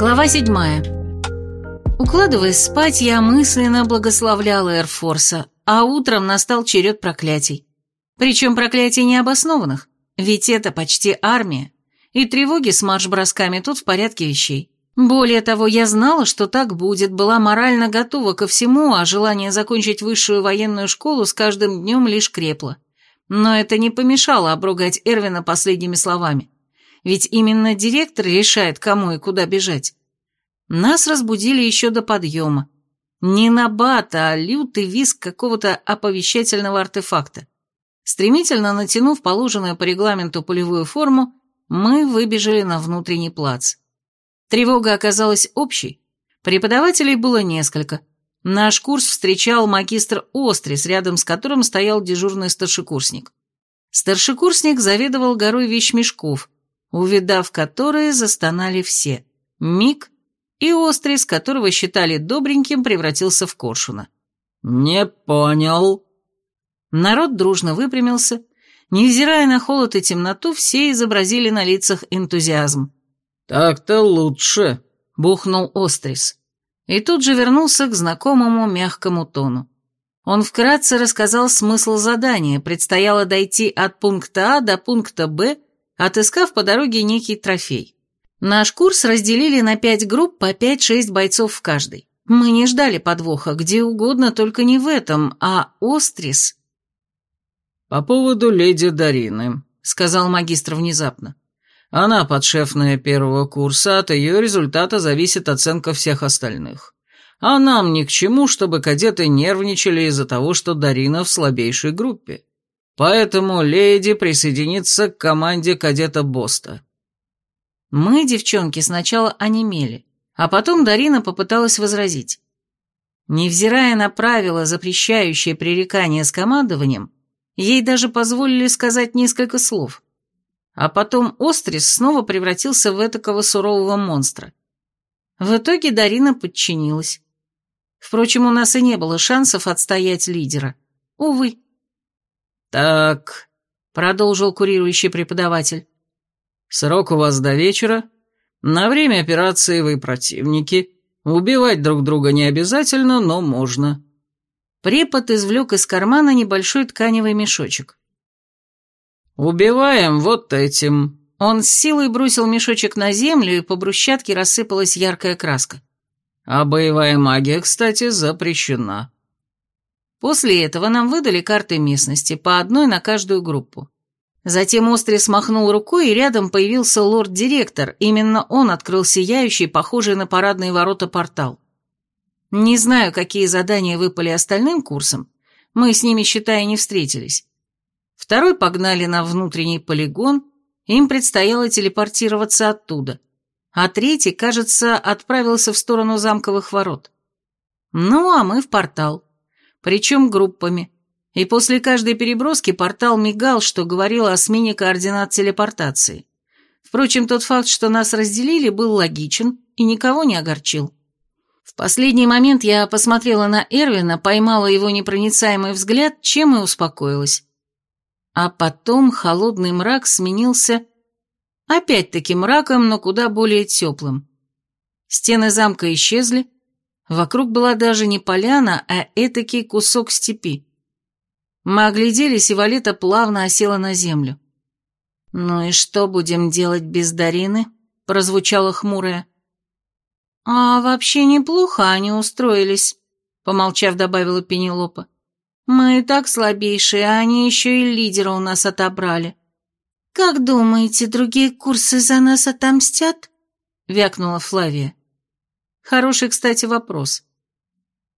Глава седьмая. Укладываясь спать, я мысленно благословляла Эрфорса, а утром настал черед проклятий. Причем проклятий необоснованных, ведь это почти армия, и тревоги с марш-бросками тут в порядке вещей. Более того, я знала, что так будет, была морально готова ко всему, а желание закончить высшую военную школу с каждым днем лишь крепло. Но это не помешало обругать Эрвина последними словами. Ведь именно директор решает, кому и куда бежать. Нас разбудили еще до подъема. Не набат, а лютый визг какого-то оповещательного артефакта. Стремительно натянув положенную по регламенту полевую форму, мы выбежали на внутренний плац. Тревога оказалась общей. Преподавателей было несколько. Наш курс встречал магистр Острис, рядом с которым стоял дежурный старшекурсник. Старшекурсник заведовал горой вещмешков, увидав которые, застонали все. Миг и Острис, которого считали добреньким, превратился в коршуна. «Не понял». Народ дружно выпрямился. Невзирая на холод и темноту, все изобразили на лицах энтузиазм. «Так-то лучше», — бухнул Острис. И тут же вернулся к знакомому мягкому тону. Он вкратце рассказал смысл задания, предстояло дойти от пункта А до пункта Б, отыскав по дороге некий трофей. Наш курс разделили на пять групп по пять-шесть бойцов в каждой. Мы не ждали подвоха, где угодно, только не в этом, а Острис... «По поводу леди Дарины», — сказал магистр внезапно. Она подшефная первого курса, от ее результата зависит оценка всех остальных. А нам ни к чему, чтобы кадеты нервничали из-за того, что Дарина в слабейшей группе. Поэтому леди присоединится к команде кадета Боста. Мы, девчонки, сначала онемели, а потом Дарина попыталась возразить. Невзирая на правила, запрещающие пререкание с командованием, ей даже позволили сказать несколько слов – а потом Острис снова превратился в этакого сурового монстра. В итоге Дарина подчинилась. Впрочем, у нас и не было шансов отстоять лидера. Увы. «Так», — продолжил курирующий преподаватель, — «срок у вас до вечера. На время операции вы противники. Убивать друг друга не обязательно, но можно». Препод извлек из кармана небольшой тканевый мешочек. «Убиваем вот этим». Он с силой бросил мешочек на землю, и по брусчатке рассыпалась яркая краска. А боевая магия, кстати, запрещена. После этого нам выдали карты местности, по одной на каждую группу. Затем Острис махнул рукой, и рядом появился лорд-директор. Именно он открыл сияющий, похожий на парадные ворота портал. Не знаю, какие задания выпали остальным курсам. Мы с ними, считай, не встретились. Второй погнали на внутренний полигон, им предстояло телепортироваться оттуда. А третий, кажется, отправился в сторону замковых ворот. Ну, а мы в портал. Причем группами. И после каждой переброски портал мигал, что говорило о смене координат телепортации. Впрочем, тот факт, что нас разделили, был логичен и никого не огорчил. В последний момент я посмотрела на Эрвина, поймала его непроницаемый взгляд, чем и успокоилась. А потом холодный мрак сменился опять-таки мраком, но куда более теплым. Стены замка исчезли, вокруг была даже не поляна, а этакий кусок степи. Мы огляделись, и Валета плавно осела на землю. «Ну и что будем делать без Дарины?» — прозвучало хмурое. «А вообще неплохо они устроились», — помолчав, добавила Пенелопа. Мы и так слабейшие, а они еще и лидера у нас отобрали. Как думаете, другие курсы за нас отомстят? Вякнула Флавия. Хороший, кстати, вопрос.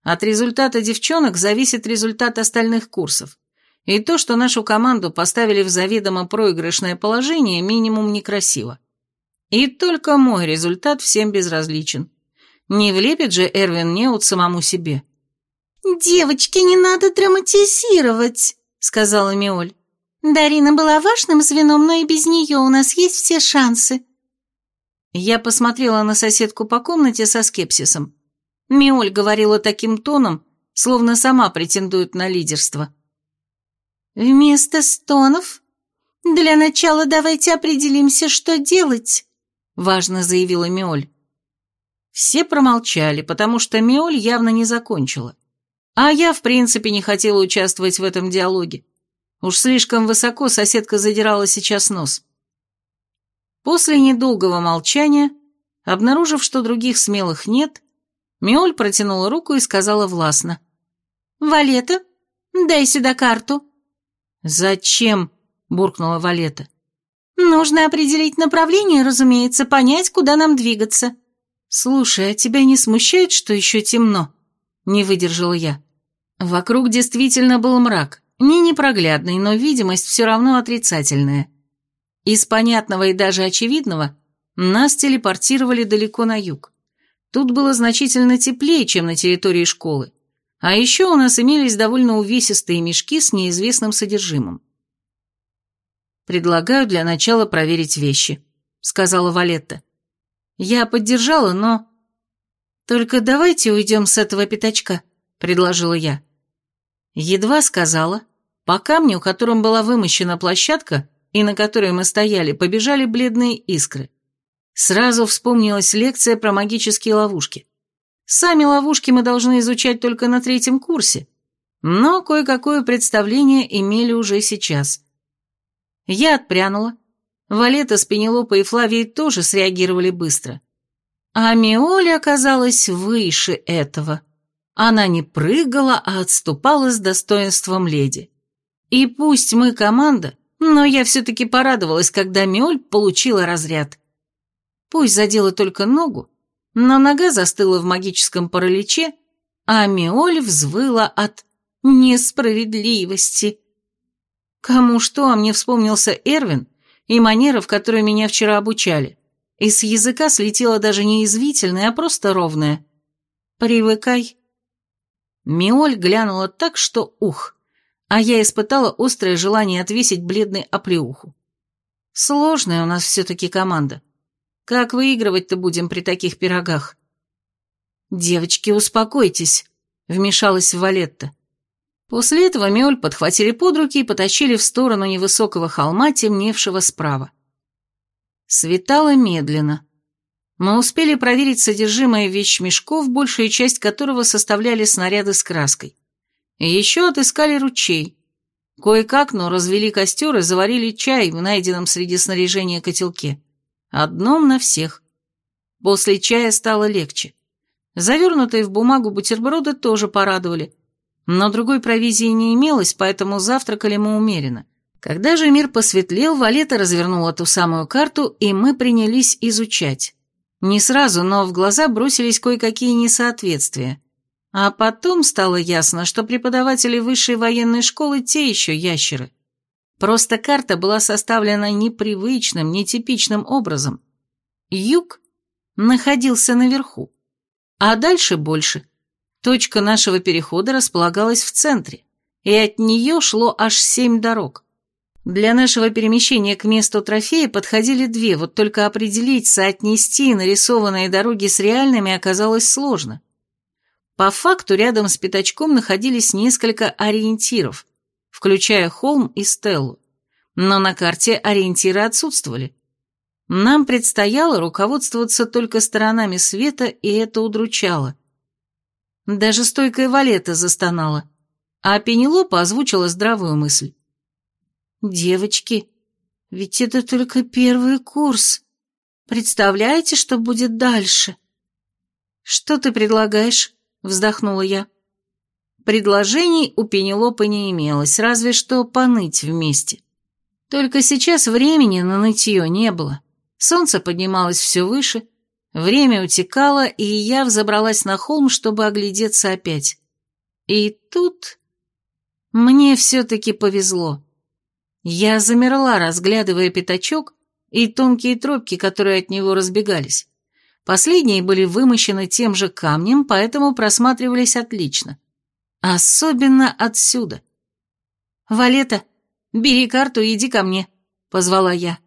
От результата девчонок зависит результат остальных курсов. И то, что нашу команду поставили в заведомо проигрышное положение, минимум некрасиво. И только мой результат всем безразличен. Не влепит же Эрвин Неут самому себе. «Девочки, не надо драматизировать», — сказала Миоль. «Дарина была важным звеном, но и без нее у нас есть все шансы». Я посмотрела на соседку по комнате со скепсисом. Миоль говорила таким тоном, словно сама претендует на лидерство. «Вместо стонов? Для начала давайте определимся, что делать», — важно заявила Миоль. Все промолчали, потому что Миоль явно не закончила. А я, в принципе, не хотела участвовать в этом диалоге. Уж слишком высоко соседка задирала сейчас нос. После недолгого молчания, обнаружив, что других смелых нет, Миоль протянула руку и сказала властно. «Валета, дай сюда карту». «Зачем?» – буркнула Валета. «Нужно определить направление, разумеется, понять, куда нам двигаться». «Слушай, а тебя не смущает, что еще темно?» – не выдержала я. Вокруг действительно был мрак, не непроглядный, но видимость все равно отрицательная. Из понятного и даже очевидного нас телепортировали далеко на юг. Тут было значительно теплее, чем на территории школы. А еще у нас имелись довольно увесистые мешки с неизвестным содержимым. «Предлагаю для начала проверить вещи», — сказала Валетта. Я поддержала, но... «Только давайте уйдем с этого пятачка», — предложила я. Едва сказала, по камню, которым была вымощена площадка, и на которой мы стояли, побежали бледные искры. Сразу вспомнилась лекция про магические ловушки. Сами ловушки мы должны изучать только на третьем курсе, но кое-какое представление имели уже сейчас. Я отпрянула, Валета с Пенелопой и Флавией тоже среагировали быстро. А Миоля оказалась выше этого. Она не прыгала, а отступала с достоинством леди. И пусть мы команда, но я все-таки порадовалась, когда Миоль получила разряд. Пусть задела только ногу, но нога застыла в магическом параличе, а Миоль взвыла от несправедливости. Кому что, а мне вспомнился Эрвин, и манера, в которой меня вчера обучали. И с языка слетела даже не извительная, а просто ровная. «Привыкай». Миоль глянула так, что ух, а я испытала острое желание отвесить бледный оплеуху. Сложная у нас все-таки команда. Как выигрывать-то будем при таких пирогах? «Девочки, успокойтесь», — вмешалась Валетта. После этого Миоль подхватили под руки и потащили в сторону невысокого холма, темневшего справа. Светало медленно. Мы успели проверить содержимое вещмешков, большая часть которого составляли снаряды с краской. Еще отыскали ручей. Кое-как, но развели костер и заварили чай в найденном среди снаряжения котелке. Одном на всех. После чая стало легче. Завернутые в бумагу бутерброды тоже порадовали – но другой провизии не имелось, поэтому завтракали мы умеренно. Когда же мир посветлел, Валета развернула ту самую карту, и мы принялись изучать. Не сразу, но в глаза бросились кое-какие несоответствия. А потом стало ясно, что преподаватели высшей военной школы те еще ящеры. Просто карта была составлена непривычным, нетипичным образом. Юг находился наверху, а дальше больше – Точка нашего перехода располагалась в центре, и от нее шло аж семь дорог. Для нашего перемещения к месту трофея подходили две, вот только определить, соотнести нарисованные дороги с реальными оказалось сложно. По факту рядом с пятачком находились несколько ориентиров, включая холм и стеллу, но на карте ориентиры отсутствовали. Нам предстояло руководствоваться только сторонами света, и это удручало. Даже стойкая Валета застонала, а Пенелопа озвучила здравую мысль. «Девочки, ведь это только первый курс. Представляете, что будет дальше?» «Что ты предлагаешь?» — вздохнула я. Предложений у Пенелопы не имелось, разве что поныть вместе. Только сейчас времени на нытье не было. Солнце поднималось все выше, Время утекало, и я взобралась на холм, чтобы оглядеться опять. И тут... Мне все-таки повезло. Я замерла, разглядывая пятачок и тонкие тропки, которые от него разбегались. Последние были вымощены тем же камнем, поэтому просматривались отлично. Особенно отсюда. «Валета, бери карту и иди ко мне», — позвала я.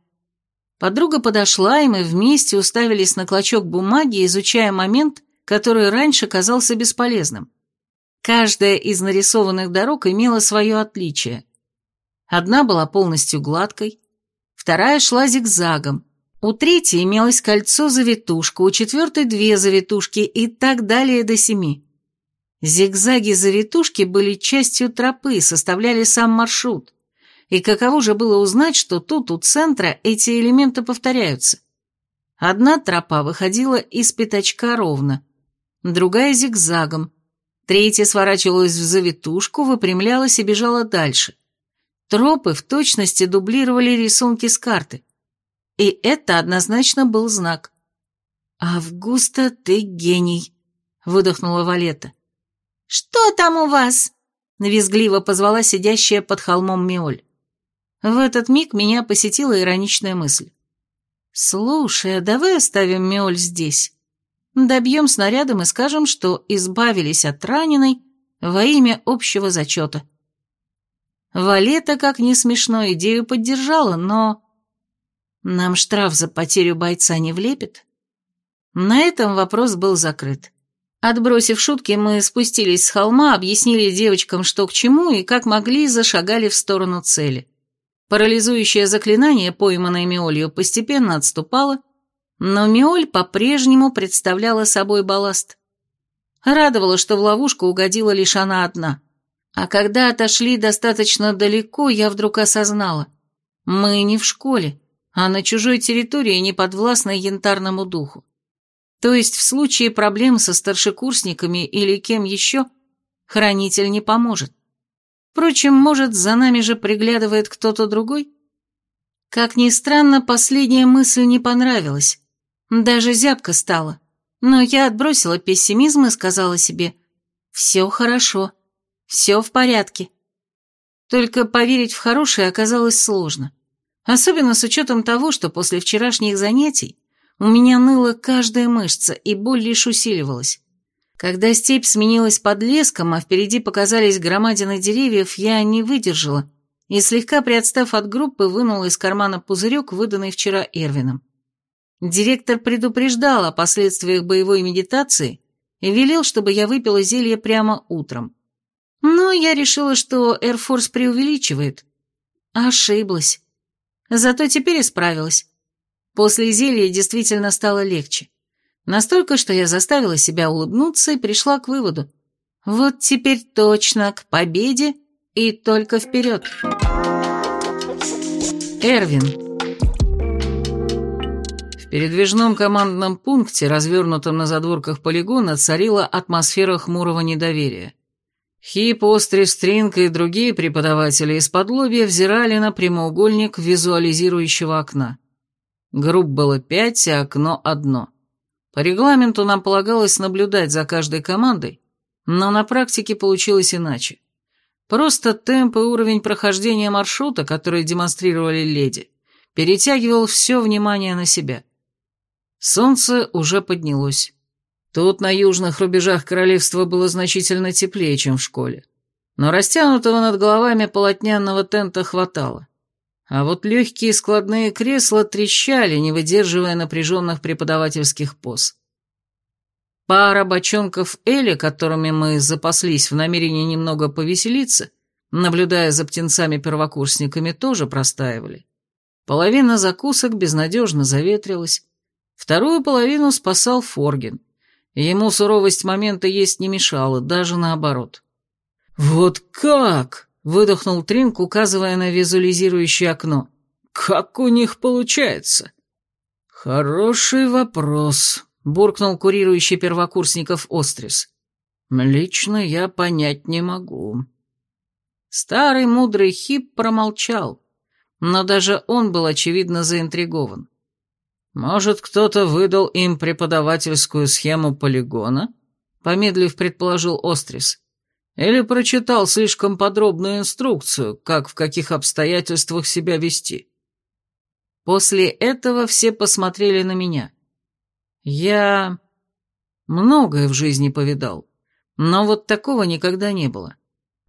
Подруга подошла, и мы вместе уставились на клочок бумаги, изучая момент, который раньше казался бесполезным. Каждая из нарисованных дорог имела свое отличие. Одна была полностью гладкой, вторая шла зигзагом, У третьей имелось кольцо-завитушка, у четвертой две завитушки и так далее до семи. Зигзаги-завитушки были частью тропы, составляли сам маршрут. И каково же было узнать, что тут, у центра, эти элементы повторяются. Одна тропа выходила из пятачка ровно, другая зигзагом, третья сворачивалась в завитушку, выпрямлялась и бежала дальше. Тропы в точности дублировали рисунки с карты. И это однозначно был знак. «Августа, ты гений», — выдохнула Валета. «Что там у вас?» — визгливо позвала сидящая под холмом Миоль. В этот миг меня посетила ироничная мысль. «Слушай, а давай оставим Миоль здесь. Добьем снарядом и скажем, что избавились от раненой во имя общего зачета». Валета, как не смешно, идею поддержала, но... Нам штраф за потерю бойца не влепит? На этом вопрос был закрыт. Отбросив шутки, мы спустились с холма, объяснили девочкам, что к чему, и как могли, зашагали в сторону цели. Парализующее заклинание, пойманное Миолью, постепенно отступало, но Миоль по-прежнему представляла собой балласт. Радовало, что в ловушку угодила лишь она одна. А когда отошли достаточно далеко, я вдруг осознала. Мы не в школе, а на чужой территории, не подвластной янтарному духу. То есть в случае проблем со старшекурсниками или кем еще, хранитель не поможет. Впрочем, может, за нами же приглядывает кто-то другой? Как ни странно, последняя мысль не понравилась. Даже зябко стало. Но я отбросила пессимизм и сказала себе «Все хорошо». Все в порядке. Только поверить в хорошее оказалось сложно. Особенно с учетом того, что после вчерашних занятий у меня ныла каждая мышца, и боль лишь усиливалась. Когда степь сменилась подлеском, а впереди показались громадины деревьев, я не выдержала и, слегка приотстав от группы, вынула из кармана пузырек, выданный вчера Эрвином. Директор предупреждал о последствиях боевой медитации и велел, чтобы я выпила зелье прямо утром. Но я решила, что Эрфорс преувеличивает. Ошиблась. Зато теперь исправилась. После зелья действительно стало легче. Настолько, что я заставила себя улыбнуться и пришла к выводу. Вот теперь точно к победе и только вперед. Эрвин. В передвижном командном пункте, развернутом на задворках полигона, царила атмосфера хмурого недоверия. Хип, Острый, Стринг и другие преподаватели исподлобья взирали на прямоугольник визуализирующего окна. Групп было пять, а окно одно. По регламенту нам полагалось наблюдать за каждой командой, но на практике получилось иначе. Просто темп и уровень прохождения маршрута, который демонстрировали леди, перетягивал все внимание на себя. Солнце уже поднялось. Тут на южных рубежах королевства было значительно теплее, чем в школе. Но растянутого над головами полотняного тента хватало. А вот легкие складные кресла трещали, не выдерживая напряженных преподавательских поз. Пара бочонков Эли, которыми мы запаслись в намерении немного повеселиться, наблюдая за птенцами-первокурсниками, тоже простаивали. Половина закусок безнадежно заветрилась, вторую половину спасал Форгин. Ему суровость момента есть не мешала, даже наоборот. «Вот как?» — выдохнул Тринк, указывая на визуализирующее окно. «Как у них получается?» «Хороший вопрос», — буркнул курирующий первокурсников Острис. «Лично я понять не могу». Старый мудрый Хип промолчал, но даже он был очевидно заинтригован. «Может, кто-то выдал им преподавательскую схему полигона?» Помедлив, предположил Острис. «Или прочитал слишком подробную инструкцию, как в каких обстоятельствах себя вести?» После этого все посмотрели на меня. Я многое в жизни повидал, но вот такого никогда не было.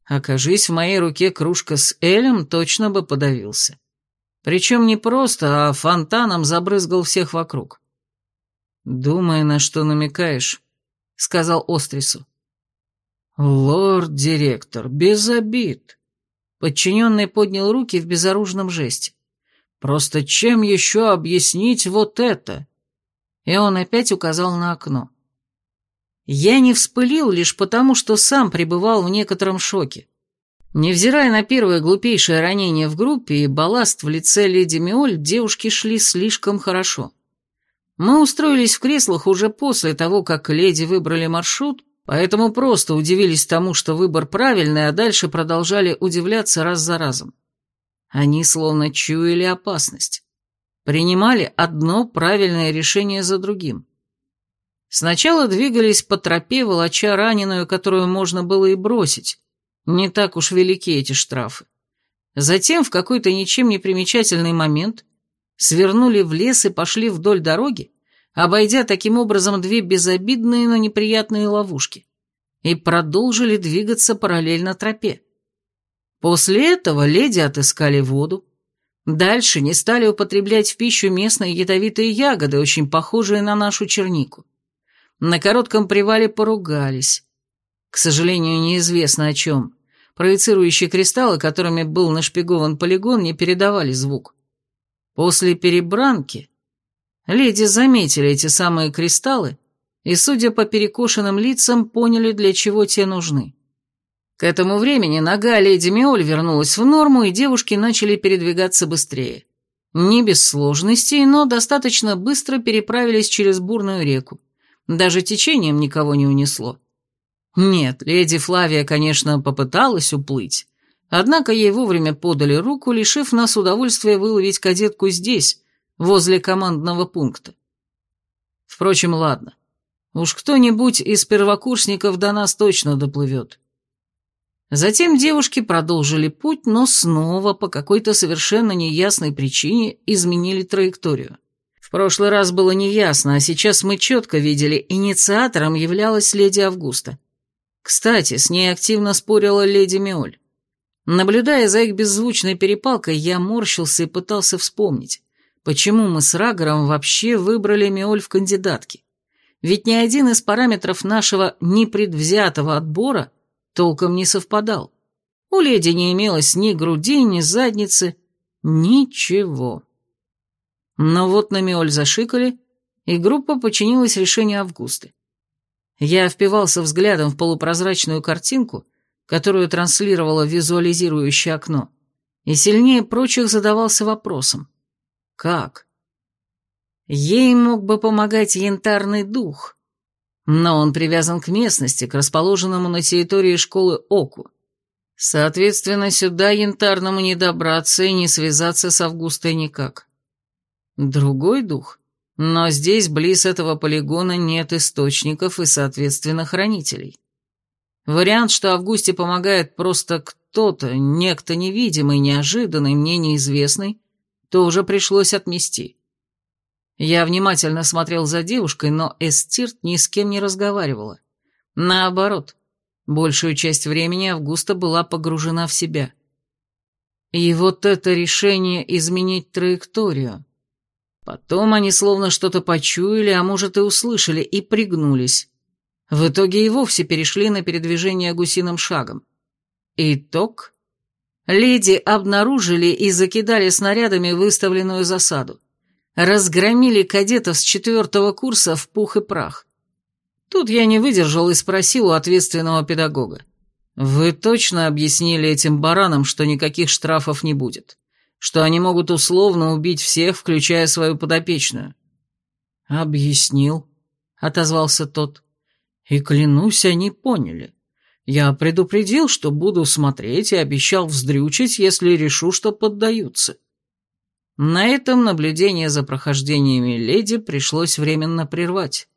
Окажись в моей руке кружка с Элем, точно бы подавился. Причем не просто, а фонтаном забрызгал всех вокруг. «Думай, на что намекаешь», — сказал Острису. «Лорд-директор, без обид». Подчиненный поднял руки в безоружном жесте. Просто чем еще объяснить вот это?» И он опять указал на окно. Я не вспылил лишь потому, что сам пребывал в некотором шоке. Невзирая на первое глупейшее ранение в группе и балласт в лице леди Миоль, девушки шли слишком хорошо. Мы устроились в креслах уже после того, как леди выбрали маршрут, поэтому просто удивились тому, что выбор правильный, а дальше продолжали удивляться раз за разом. Они словно чуяли опасность. Принимали одно правильное решение за другим. Сначала двигались по тропе, волоча раненую, которую можно было и бросить. Не так уж велики эти штрафы. Затем в какой-то ничем не примечательный момент свернули в лес и пошли вдоль дороги, обойдя таким образом две безобидные, но неприятные ловушки, и продолжили двигаться параллельно тропе. После этого леди отыскали воду, дальше не стали употреблять в пищу местные ядовитые ягоды, очень похожие на нашу чернику. На коротком привале поругались. К сожалению, неизвестно о чем. Проецирующие кристаллы, которыми был нашпигован полигон, не передавали звук. После перебранки леди заметили эти самые кристаллы и, судя по перекошенным лицам, поняли, для чего те нужны. К этому времени нога леди Миоль вернулась в норму, и девушки начали передвигаться быстрее. Не без сложностей, но достаточно быстро переправились через бурную реку. Даже течением никого не унесло. Нет, леди Флавия, конечно, попыталась уплыть, однако ей вовремя подали руку, лишив нас удовольствия выловить кадетку здесь, возле командного пункта. Впрочем, ладно. Уж кто-нибудь из первокурсников до нас точно доплывет. Затем девушки продолжили путь, но снова по какой-то совершенно неясной причине изменили траекторию. В прошлый раз было неясно, а сейчас мы четко видели, инициатором являлась леди Августа. Кстати, с ней активно спорила леди Миоль. Наблюдая за их беззвучной перепалкой, я морщился и пытался вспомнить, почему мы с Рагором вообще выбрали Миоль в кандидатки. Ведь ни один из параметров нашего непредвзятого отбора толком не совпадал. У леди не имелось ни груди, ни задницы, ничего. Но вот на Миоль зашикали, и группа подчинилась решению Августы. Я впивался взглядом в полупрозрачную картинку, которую транслировало визуализирующее окно, и сильнее прочих задавался вопросом. Как? Ей мог бы помогать янтарный дух, но он привязан к местности, к расположенному на территории школы Оку. Соответственно, сюда янтарному не добраться и не связаться с Августой никак. Другой дух? Но здесь, близ этого полигона, нет источников и, соответственно, хранителей. Вариант, что Августе помогает просто кто-то, некто невидимый, неожиданный, мне неизвестный, тоже пришлось отмести. Я внимательно смотрел за девушкой, но Эстирт ни с кем не разговаривала. Наоборот, большую часть времени Августа была погружена в себя. И вот это решение изменить траекторию. Потом они словно что-то почуяли, а может и услышали, и пригнулись. В итоге и вовсе перешли на передвижение гусиным шагом. Итог. Леди обнаружили и закидали снарядами выставленную засаду. Разгромили кадетов с четвертого курса в пух и прах. Тут я не выдержал и спросил у ответственного педагога. «Вы точно объяснили этим баранам, что никаких штрафов не будет?» Что они могут условно убить всех, включая свою подопечную. «Объяснил», — отозвался тот. «И клянусь, они поняли. Я предупредил, что буду смотреть, и обещал вздрючить, если решу, что поддаются». На этом наблюдение за прохождениями леди пришлось временно прервать.